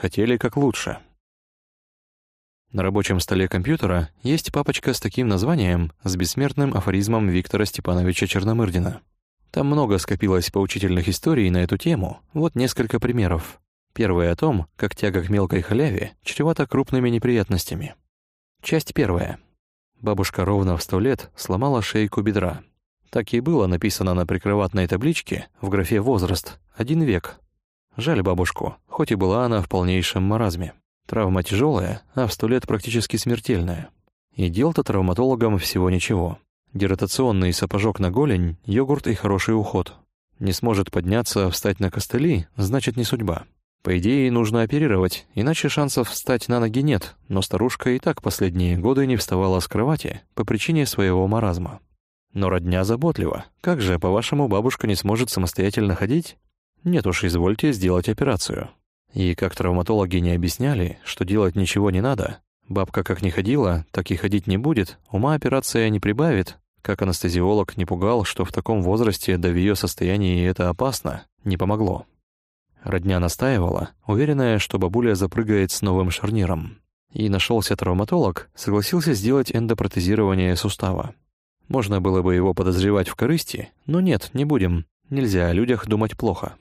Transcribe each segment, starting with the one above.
хотели как лучше. На рабочем столе компьютера есть папочка с таким названием, с бессмертным афоризмом Виктора Степановича Черномырдина. Там много скопилось поучительных историй на эту тему, вот несколько примеров. Первый о том, как тяга к мелкой халяве чревата крупными неприятностями. Часть первая. Бабушка ровно в сто лет сломала шейку бедра. Так и было написано на прикроватной табличке в графе «Возраст» — один век. Жаль бабушку, хоть и была она в полнейшем маразме. Травма тяжелая, а в сто лет практически смертельная. И дел-то травматологам всего ничего. Диротационный сапожок на голень, йогурт и хороший уход. Не сможет подняться, встать на костыли, значит не судьба. По идее, нужно оперировать, иначе шансов встать на ноги нет, но старушка и так последние годы не вставала с кровати по причине своего маразма. Но родня заботлива. Как же, по-вашему, бабушка не сможет самостоятельно ходить? Нет уж, извольте сделать операцию. И как травматологи не объясняли, что делать ничего не надо, бабка как не ходила, так и ходить не будет, ума операция не прибавит, как анестезиолог не пугал, что в таком возрасте, да в ее состоянии это опасно, не помогло. Родня настаивала, уверенная, что бабуля запрыгает с новым шарниром. И нашелся травматолог, согласился сделать эндопротезирование сустава. Можно было бы его подозревать в корысти, но нет, не будем. Нельзя о людях думать плохо.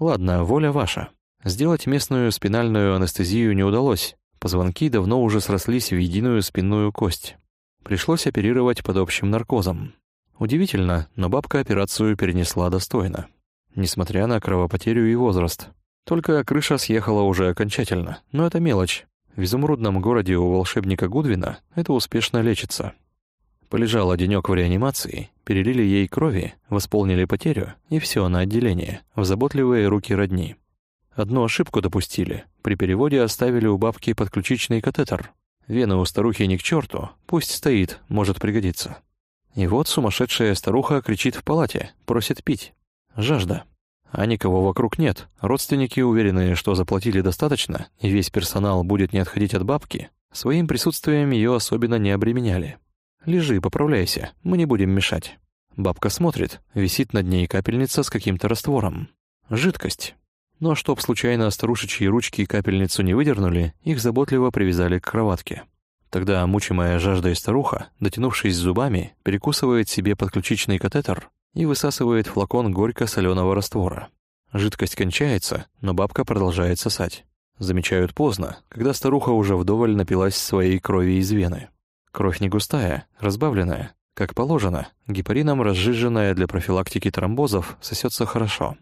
Ладно, воля ваша. Сделать местную спинальную анестезию не удалось. Позвонки давно уже срослись в единую спинную кость. Пришлось оперировать под общим наркозом. Удивительно, но бабка операцию перенесла достойно. Несмотря на кровопотерю и возраст. Только крыша съехала уже окончательно, но это мелочь. В изумрудном городе у волшебника Гудвина это успешно лечится. Полежала денёк в реанимации, перелили ей крови, восполнили потерю, и все на отделение, в заботливые руки родни. Одну ошибку допустили. При переводе оставили у бабки подключичный катетер. Вена у старухи не к черту, пусть стоит, может пригодиться. И вот сумасшедшая старуха кричит в палате, просит пить. Жажда. А никого вокруг нет. Родственники, уверенные, что заплатили достаточно, и весь персонал будет не отходить от бабки, своим присутствием ее особенно не обременяли. «Лежи, поправляйся, мы не будем мешать». Бабка смотрит, висит над ней капельница с каким-то раствором. Жидкость. Но чтоб случайно старушечьи ручки капельницу не выдернули, их заботливо привязали к кроватке. Тогда мучимая жаждой старуха, дотянувшись зубами, перекусывает себе подключичный катетер и высасывает флакон горько-соленого раствора. Жидкость кончается, но бабка продолжает сосать. Замечают поздно, когда старуха уже вдоволь напилась своей крови из вены. Кровь не густая, разбавленная. Как положено, гепарином разжиженная для профилактики тромбозов сосется хорошо.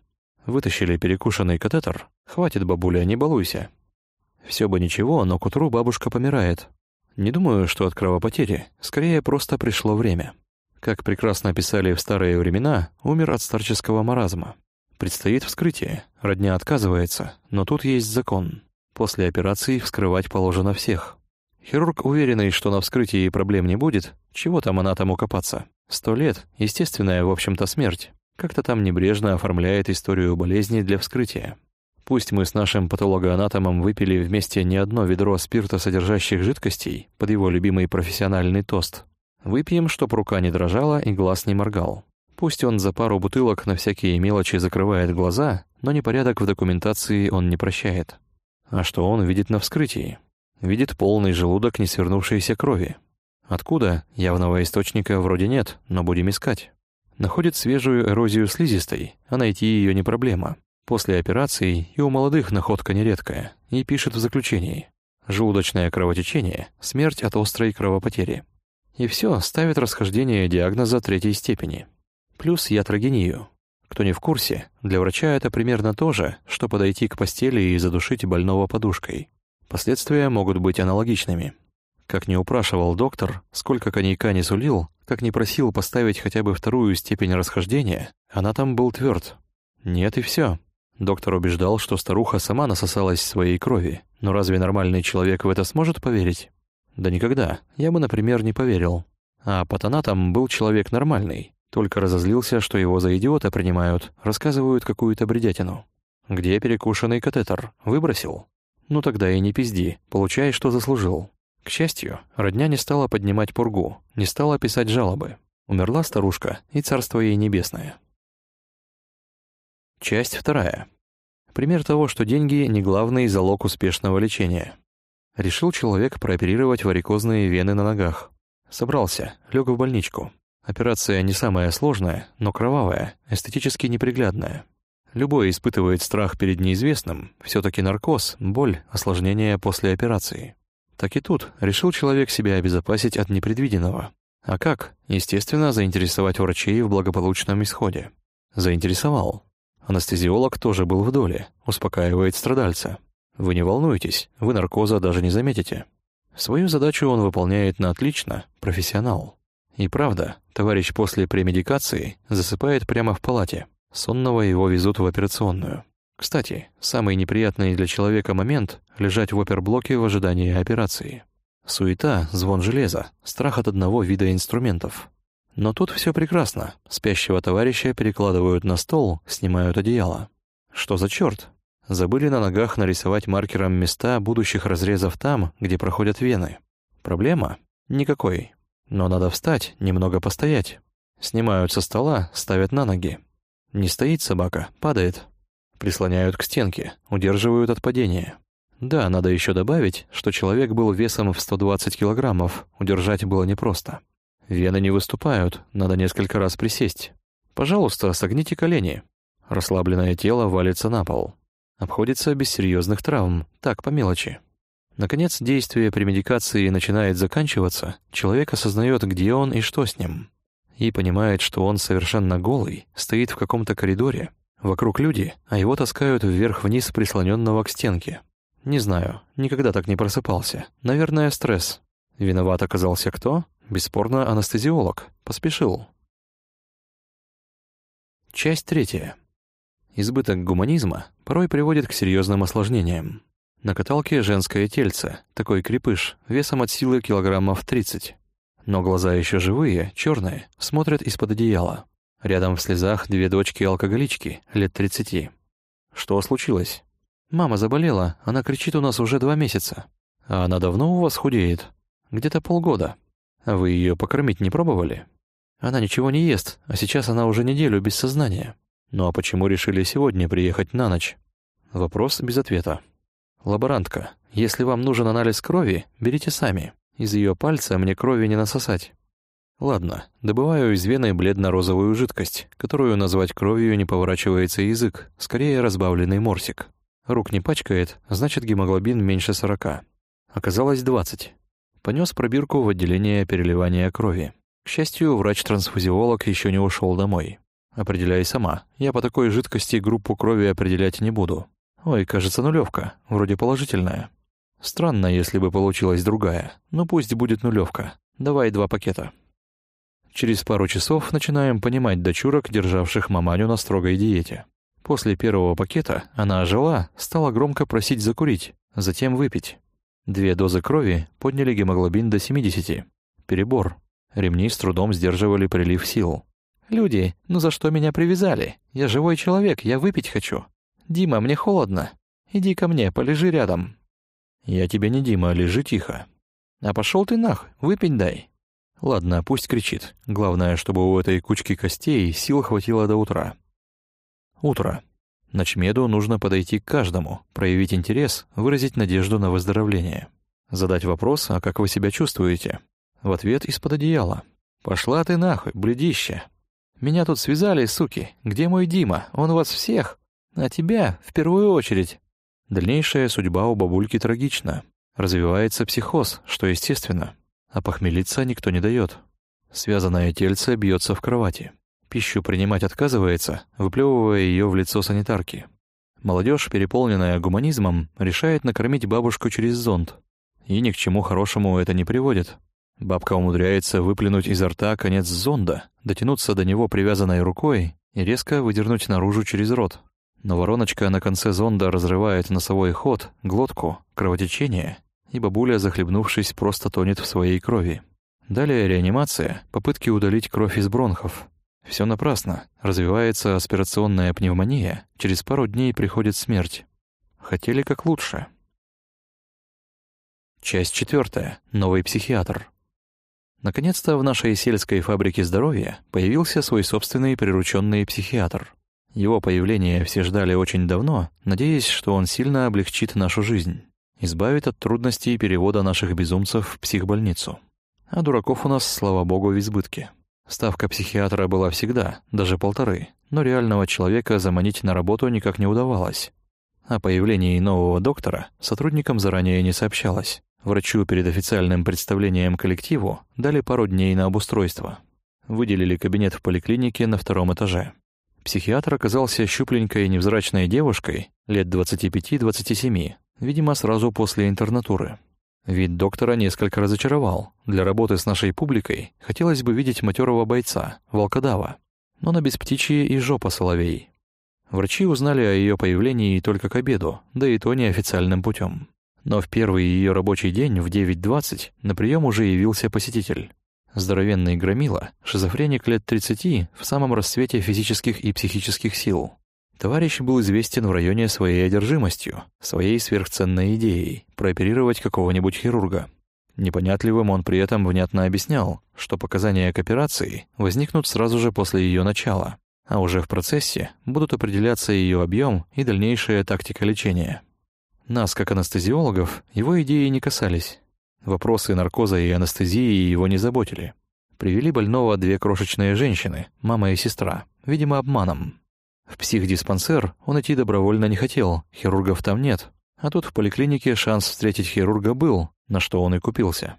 Вытащили перекушенный катетер. Хватит, бабуля, не балуйся. Все бы ничего, но к утру бабушка помирает. Не думаю, что от кровопотери. Скорее, просто пришло время. Как прекрасно писали в старые времена, умер от старческого маразма. Предстоит вскрытие. Родня отказывается, но тут есть закон. После операции вскрывать положено всех. Хирург, уверенный, что на вскрытии проблем не будет, чего там она там копаться. Сто лет — естественная, в общем-то, смерть как-то там небрежно оформляет историю болезни для вскрытия. Пусть мы с нашим патологоанатомом выпили вместе не одно ведро спирта содержащих жидкостей под его любимый профессиональный тост. Выпьем, чтоб рука не дрожала и глаз не моргал. Пусть он за пару бутылок на всякие мелочи закрывает глаза, но непорядок в документации он не прощает. А что он видит на вскрытии? Видит полный желудок несвернувшейся крови. Откуда? Явного источника вроде нет, но будем искать. Находит свежую эрозию слизистой, а найти ее не проблема. После операции и у молодых находка нередкая, и пишет в заключении. Желудочное кровотечение, смерть от острой кровопотери. И все ставит расхождение диагноза третьей степени. Плюс ятрогению. Кто не в курсе, для врача это примерно то же, что подойти к постели и задушить больного подушкой. Последствия могут быть аналогичными. Как не упрашивал доктор, сколько коньяка не сулил, как не просил поставить хотя бы вторую степень расхождения, она там был тверд. Нет и все. Доктор убеждал, что старуха сама насосалась своей крови, но разве нормальный человек в это сможет поверить? Да никогда, я бы, например, не поверил. А патанатом был человек нормальный, только разозлился, что его за идиота принимают, рассказывают какую-то бредятину. Где перекушенный катетер? Выбросил? Ну тогда и не пизди, получай, что заслужил. К счастью, родня не стала поднимать пургу, не стала писать жалобы. Умерла старушка, и царство ей небесное. Часть вторая. Пример того, что деньги не главный залог успешного лечения. Решил человек прооперировать варикозные вены на ногах. Собрался, лег в больничку. Операция не самая сложная, но кровавая, эстетически неприглядная. Любой испытывает страх перед неизвестным, все таки наркоз, боль, осложнения после операции. Так и тут решил человек себя обезопасить от непредвиденного. А как? Естественно, заинтересовать врачей в благополучном исходе. Заинтересовал. Анестезиолог тоже был в доле, успокаивает страдальца. Вы не волнуйтесь, вы наркоза даже не заметите. Свою задачу он выполняет на отлично, профессионал. И правда, товарищ после премедикации засыпает прямо в палате. Сонного его везут в операционную. Кстати, самый неприятный для человека момент — лежать в оперблоке в ожидании операции. Суета, звон железа, страх от одного вида инструментов. Но тут все прекрасно. Спящего товарища перекладывают на стол, снимают одеяло. Что за черт? Забыли на ногах нарисовать маркером места будущих разрезов там, где проходят вены. Проблема? Никакой. Но надо встать, немного постоять. Снимают со стола, ставят на ноги. Не стоит собака, падает. Прислоняют к стенке, удерживают от падения. Да, надо еще добавить, что человек был весом в 120 килограммов, удержать было непросто. Вены не выступают, надо несколько раз присесть. Пожалуйста, согните колени. Расслабленное тело валится на пол. Обходится без серьезных травм, так, по мелочи. Наконец, действие при медикации начинает заканчиваться, человек осознает, где он и что с ним. И понимает, что он совершенно голый, стоит в каком-то коридоре, вокруг люди, а его таскают вверх-вниз прислоненного к стенке. Не знаю, никогда так не просыпался. Наверное, стресс. Виноват оказался кто? Бесспорно, анестезиолог. Поспешил. Часть третья. Избыток гуманизма порой приводит к серьезным осложнениям. На каталке женское тельце, такой крепыш, весом от силы килограммов 30. Но глаза еще живые, черные, смотрят из-под одеяла. Рядом в слезах две дочки-алкоголички, лет 30. Что случилось? «Мама заболела, она кричит у нас уже два месяца. А она давно у вас худеет? Где-то полгода. А вы ее покормить не пробовали? Она ничего не ест, а сейчас она уже неделю без сознания. Ну а почему решили сегодня приехать на ночь?» Вопрос без ответа. «Лаборантка, если вам нужен анализ крови, берите сами. Из ее пальца мне крови не насосать». Ладно, добываю из вены бледно-розовую жидкость, которую назвать кровью не поворачивается язык, скорее разбавленный морсик. Рук не пачкает, значит гемоглобин меньше сорока. Оказалось двадцать. Понес пробирку в отделение переливания крови. К счастью, врач-трансфузиолог еще не ушел домой. Определяй сама. Я по такой жидкости группу крови определять не буду. Ой, кажется, нулевка, вроде положительная. Странно, если бы получилась другая. Ну пусть будет нулевка. Давай два пакета. Через пару часов начинаем понимать дочурок, державших маманю на строгой диете. После первого пакета она ожила, стала громко просить закурить, затем выпить. Две дозы крови подняли гемоглобин до 70. Перебор. Ремни с трудом сдерживали прилив сил. «Люди, ну за что меня привязали? Я живой человек, я выпить хочу. Дима, мне холодно. Иди ко мне, полежи рядом». «Я тебе не Дима, лежи тихо». «А пошел ты нах, выпить дай». Ладно, пусть кричит. Главное, чтобы у этой кучки костей сил хватило до утра. Утро. Ночмеду нужно подойти к каждому, проявить интерес, выразить надежду на выздоровление. Задать вопрос, а как вы себя чувствуете? В ответ из-под одеяла. «Пошла ты нахуй, бледище! Меня тут связали, суки! Где мой Дима? Он вас всех! А тебя в первую очередь!» Дальнейшая судьба у бабульки трагична. Развивается психоз, что естественно. А похмелиться никто не дает. Связанное тельце бьется в кровати. Пищу принимать отказывается, выплевывая ее в лицо санитарки. Молодежь, переполненная гуманизмом, решает накормить бабушку через зонт. И ни к чему хорошему это не приводит. Бабка умудряется выплюнуть изо рта конец зонда, дотянуться до него привязанной рукой и резко выдернуть наружу через рот. Но вороночка на конце зонда разрывает носовой ход, глотку, кровотечение, и бабуля, захлебнувшись, просто тонет в своей крови. Далее реанимация, попытки удалить кровь из бронхов. Все напрасно. Развивается аспирационная пневмония, через пару дней приходит смерть. Хотели как лучше. Часть четвертая. Новый психиатр. Наконец-то в нашей сельской фабрике здоровья появился свой собственный прирученный психиатр. Его появление все ждали очень давно, надеясь, что он сильно облегчит нашу жизнь, избавит от трудностей перевода наших безумцев в психбольницу. А дураков у нас, слава богу, в избытке. Ставка психиатра была всегда, даже полторы, но реального человека заманить на работу никак не удавалось. О появлении нового доктора сотрудникам заранее не сообщалось. Врачу перед официальным представлением коллективу дали пару дней на обустройство. Выделили кабинет в поликлинике на втором этаже. Психиатр оказался щупленькой невзрачной девушкой, лет 25-27, видимо, сразу после интернатуры. Вид доктора несколько разочаровал. Для работы с нашей публикой хотелось бы видеть матерого бойца, волкодава. Но на бесптичье и жопа соловей. Врачи узнали о ее появлении только к обеду, да и то неофициальным путем. Но в первый ее рабочий день в 9.20 на прием уже явился посетитель. Здоровенный громила, шизофреник лет 30 в самом расцвете физических и психических сил. Товарищ был известен в районе своей одержимостью, своей сверхценной идеей прооперировать какого-нибудь хирурга. Непонятливым он при этом внятно объяснял, что показания к операции возникнут сразу же после ее начала, а уже в процессе будут определяться ее объем и дальнейшая тактика лечения. Нас, как анестезиологов, его идеи не касались. Вопросы наркоза и анестезии его не заботили. Привели больного две крошечные женщины, мама и сестра, видимо, обманом. В психдиспансер он идти добровольно не хотел, хирургов там нет. А тут в поликлинике шанс встретить хирурга был, на что он и купился.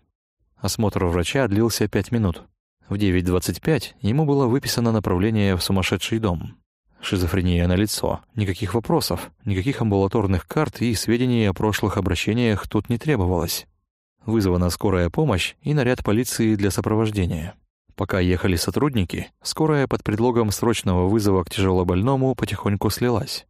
Осмотр врача длился пять минут. В 9.25 ему было выписано направление в сумасшедший дом. Шизофрения на лицо, никаких вопросов, никаких амбулаторных карт и сведений о прошлых обращениях тут не требовалось. Вызвана скорая помощь и наряд полиции для сопровождения. Пока ехали сотрудники, скорая под предлогом срочного вызова к тяжелобольному потихоньку слилась.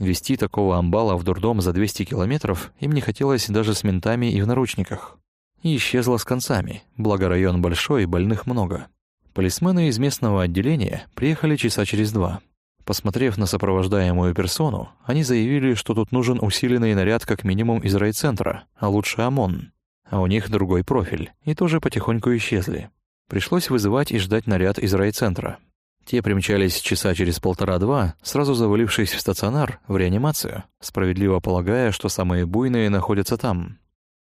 Вести такого амбала в дурдом за 200 километров им не хотелось даже с ментами и в наручниках. И исчезла с концами, благо район большой больных много. Полисмены из местного отделения приехали часа через два. Посмотрев на сопровождаемую персону, они заявили, что тут нужен усиленный наряд как минимум из райцентра, а лучше ОМОН а у них другой профиль, и тоже потихоньку исчезли. Пришлось вызывать и ждать наряд из райцентра. Те примчались часа через полтора-два, сразу завалившись в стационар, в реанимацию, справедливо полагая, что самые буйные находятся там.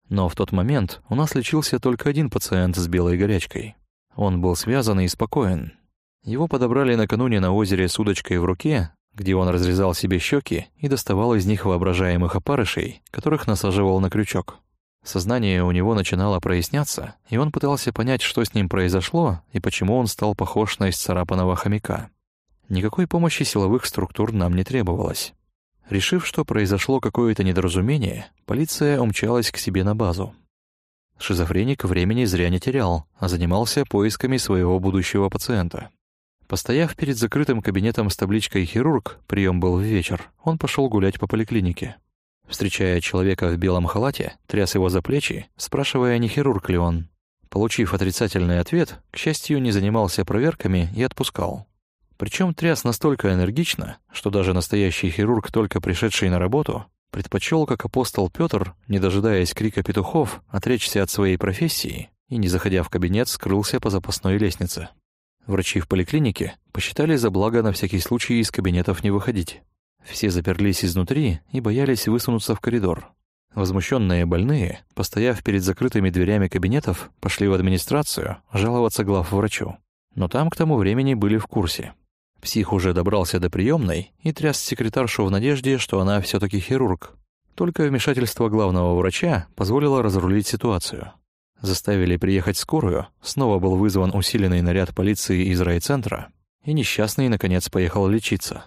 Но в тот момент у нас лечился только один пациент с белой горячкой. Он был связан и спокоен. Его подобрали накануне на озере с удочкой в руке, где он разрезал себе щеки и доставал из них воображаемых опарышей, которых насаживал на крючок. Сознание у него начинало проясняться, и он пытался понять, что с ним произошло и почему он стал похож на исцарапанного хомяка. Никакой помощи силовых структур нам не требовалось. Решив, что произошло какое-то недоразумение, полиция умчалась к себе на базу. Шизофреник времени зря не терял, а занимался поисками своего будущего пациента. Постояв перед закрытым кабинетом с табличкой «Хирург», прием был в вечер, он пошел гулять по поликлинике. Встречая человека в белом халате, тряс его за плечи, спрашивая, не хирург ли он. Получив отрицательный ответ, к счастью, не занимался проверками и отпускал. Причем тряс настолько энергично, что даже настоящий хирург, только пришедший на работу, предпочел, как апостол Петр, не дожидаясь крика петухов, отречься от своей профессии и, не заходя в кабинет, скрылся по запасной лестнице. Врачи в поликлинике посчитали за благо на всякий случай из кабинетов не выходить. Все заперлись изнутри и боялись высунуться в коридор. Возмущенные больные, постояв перед закрытыми дверями кабинетов, пошли в администрацию жаловаться главврачу. Но там к тому времени были в курсе. Псих уже добрался до приемной и тряс секретаршу в надежде, что она все таки хирург. Только вмешательство главного врача позволило разрулить ситуацию. Заставили приехать скорую, снова был вызван усиленный наряд полиции из райцентра, и несчастный, наконец, поехал лечиться.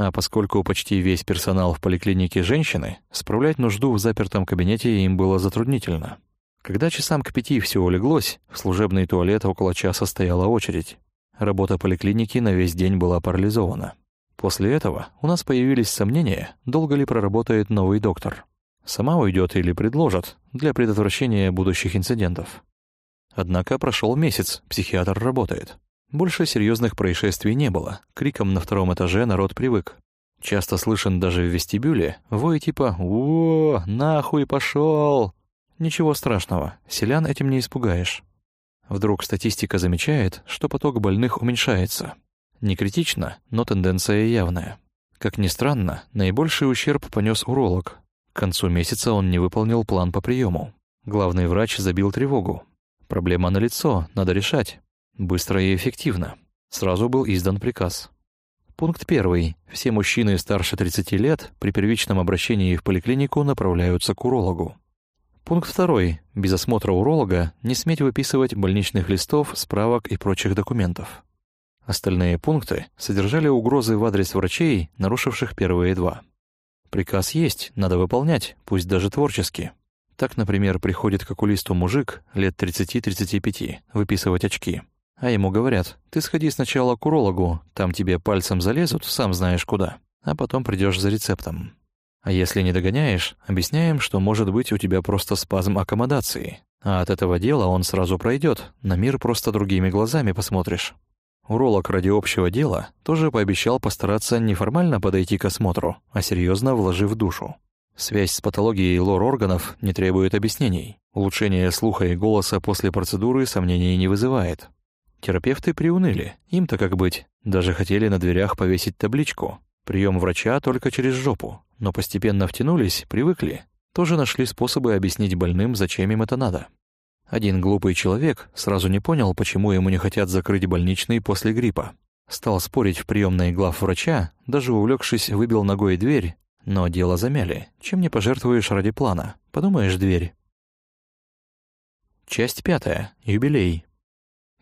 А поскольку почти весь персонал в поликлинике женщины, справлять нужду в запертом кабинете им было затруднительно. Когда часам к пяти все улеглось, в служебный туалет около часа стояла очередь. Работа поликлиники на весь день была парализована. После этого у нас появились сомнения, долго ли проработает новый доктор. Сама уйдет или предложат для предотвращения будущих инцидентов. Однако прошел месяц, психиатр работает. Больше серьезных происшествий не было. Криком на втором этаже народ привык. Часто слышен даже в вестибюле вой типа «О, нахуй пошел!» Ничего страшного, селян этим не испугаешь. Вдруг статистика замечает, что поток больных уменьшается. Не критично, но тенденция явная. Как ни странно, наибольший ущерб понес уролог. К концу месяца он не выполнил план по приему. Главный врач забил тревогу. Проблема налицо, надо решать. Быстро и эффективно. Сразу был издан приказ. Пункт первый. Все мужчины старше 30 лет при первичном обращении в поликлинику направляются к урологу. Пункт второй. Без осмотра уролога не сметь выписывать больничных листов, справок и прочих документов. Остальные пункты содержали угрозы в адрес врачей, нарушивших первые два. Приказ есть, надо выполнять, пусть даже творчески. Так, например, приходит к окулисту мужик лет 30-35 выписывать очки. А ему говорят, ты сходи сначала к урологу, там тебе пальцем залезут, сам знаешь куда, а потом придешь за рецептом. А если не догоняешь, объясняем, что может быть у тебя просто спазм аккомодации, а от этого дела он сразу пройдет, на мир просто другими глазами посмотришь. Уролог ради общего дела тоже пообещал постараться не формально подойти к осмотру, а серьезно вложив душу. Связь с патологией лор-органов не требует объяснений. Улучшение слуха и голоса после процедуры сомнений не вызывает. Терапевты приуныли, им-то как быть. Даже хотели на дверях повесить табличку. Прием врача только через жопу. Но постепенно втянулись, привыкли. Тоже нашли способы объяснить больным, зачем им это надо. Один глупый человек сразу не понял, почему ему не хотят закрыть больничный после гриппа. Стал спорить в приемной глав врача, даже увлекшись, выбил ногой дверь, но дело замяли. Чем не пожертвуешь ради плана? Подумаешь, дверь. Часть пятая. Юбилей.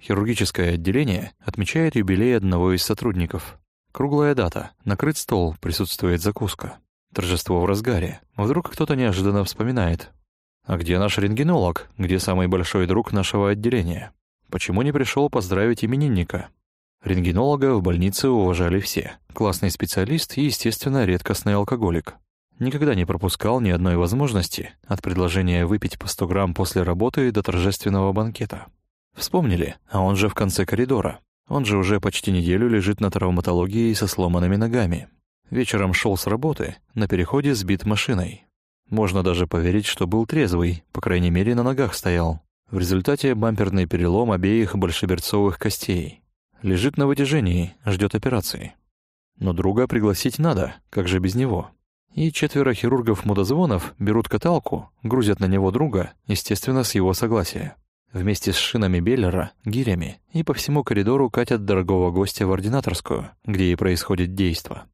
Хирургическое отделение отмечает юбилей одного из сотрудников. Круглая дата, накрыт стол, присутствует закуска. Торжество в разгаре. Вдруг кто-то неожиданно вспоминает. А где наш рентгенолог? Где самый большой друг нашего отделения? Почему не пришел поздравить именинника? Рентгенолога в больнице уважали все. Классный специалист и, естественно, редкостный алкоголик. Никогда не пропускал ни одной возможности от предложения выпить по 100 грамм после работы до торжественного банкета. Вспомнили, а он же в конце коридора. Он же уже почти неделю лежит на травматологии со сломанными ногами. Вечером шел с работы, на переходе сбит машиной. Можно даже поверить, что был трезвый, по крайней мере, на ногах стоял. В результате бамперный перелом обеих большеберцовых костей. Лежит на вытяжении, ждет операции. Но друга пригласить надо, как же без него? И четверо хирургов-мудозвонов берут каталку, грузят на него друга, естественно, с его согласия. Вместе с шинами Беллера, гирями и по всему коридору катят дорогого гостя в ординаторскую, где и происходит действо.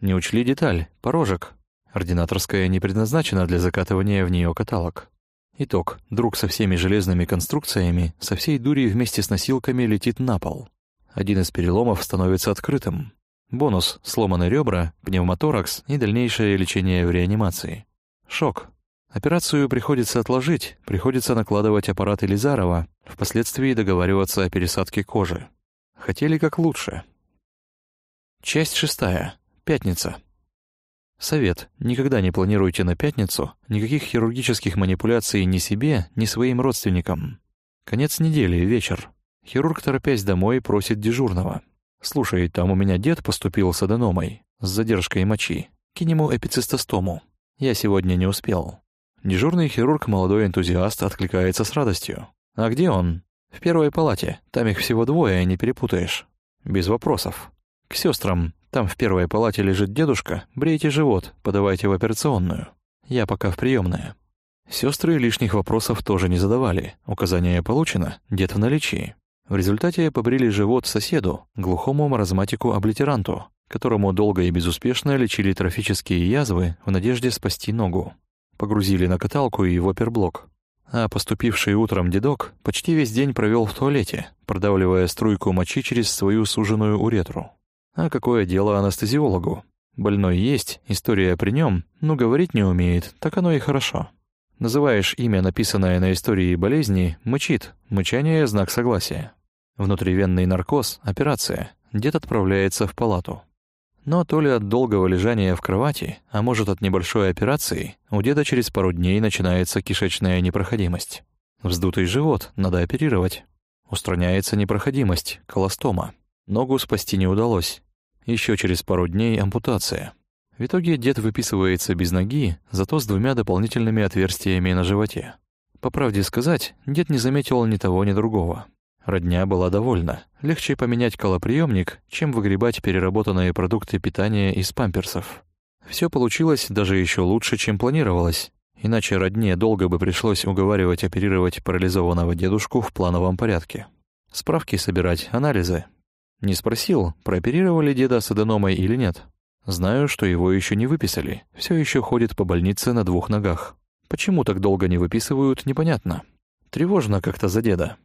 Не учли деталь, порожек, Ординаторская не предназначена для закатывания в нее каталог. Итог. Друг со всеми железными конструкциями, со всей дури вместе с носилками летит на пол. Один из переломов становится открытым. Бонус — сломаны ребра, пневмоторакс и дальнейшее лечение в реанимации. Шок. Операцию приходится отложить, приходится накладывать аппарат Елизарова, впоследствии договариваться о пересадке кожи. Хотели как лучше. Часть шестая. Пятница. Совет. Никогда не планируйте на пятницу никаких хирургических манипуляций ни себе, ни своим родственникам. Конец недели, вечер. Хирург, торопясь домой, просит дежурного. «Слушай, там у меня дед поступил с аденомой, с задержкой мочи. Кинь ему эпицистостому. Я сегодня не успел». Дежурный хирург, молодой энтузиаст, откликается с радостью. «А где он?» «В первой палате. Там их всего двое, не перепутаешь». «Без вопросов». «К сестрам. Там в первой палате лежит дедушка, брейте живот, подавайте в операционную. Я пока в приемная. Сестры лишних вопросов тоже не задавали. Указание получено, дед в наличии. В результате побрили живот соседу, глухому маразматику-облитеранту, которому долго и безуспешно лечили трофические язвы в надежде спасти ногу. Погрузили на каталку и в оперблок. А поступивший утром дедок почти весь день провел в туалете, продавливая струйку мочи через свою суженую уретру. А какое дело анестезиологу? Больной есть, история при нем, но говорить не умеет, так оно и хорошо. Называешь имя, написанное на истории болезни, мычит, мычание — знак согласия. Внутривенный наркоз — операция, дед отправляется в палату. Но то ли от долгого лежания в кровати, а может от небольшой операции, у деда через пару дней начинается кишечная непроходимость. Вздутый живот, надо оперировать. Устраняется непроходимость, колостома. Ногу спасти не удалось. Еще через пару дней ампутация. В итоге дед выписывается без ноги, зато с двумя дополнительными отверстиями на животе. По правде сказать, дед не заметил ни того, ни другого. Родня была довольна. Легче поменять колоприемник, чем выгребать переработанные продукты питания из памперсов. Все получилось даже еще лучше, чем планировалось. Иначе родне долго бы пришлось уговаривать оперировать парализованного дедушку в плановом порядке. Справки собирать, анализы. Не спросил, прооперировали деда с аденомой или нет. Знаю, что его еще не выписали. Все еще ходит по больнице на двух ногах. Почему так долго не выписывают, непонятно. Тревожно как-то за деда.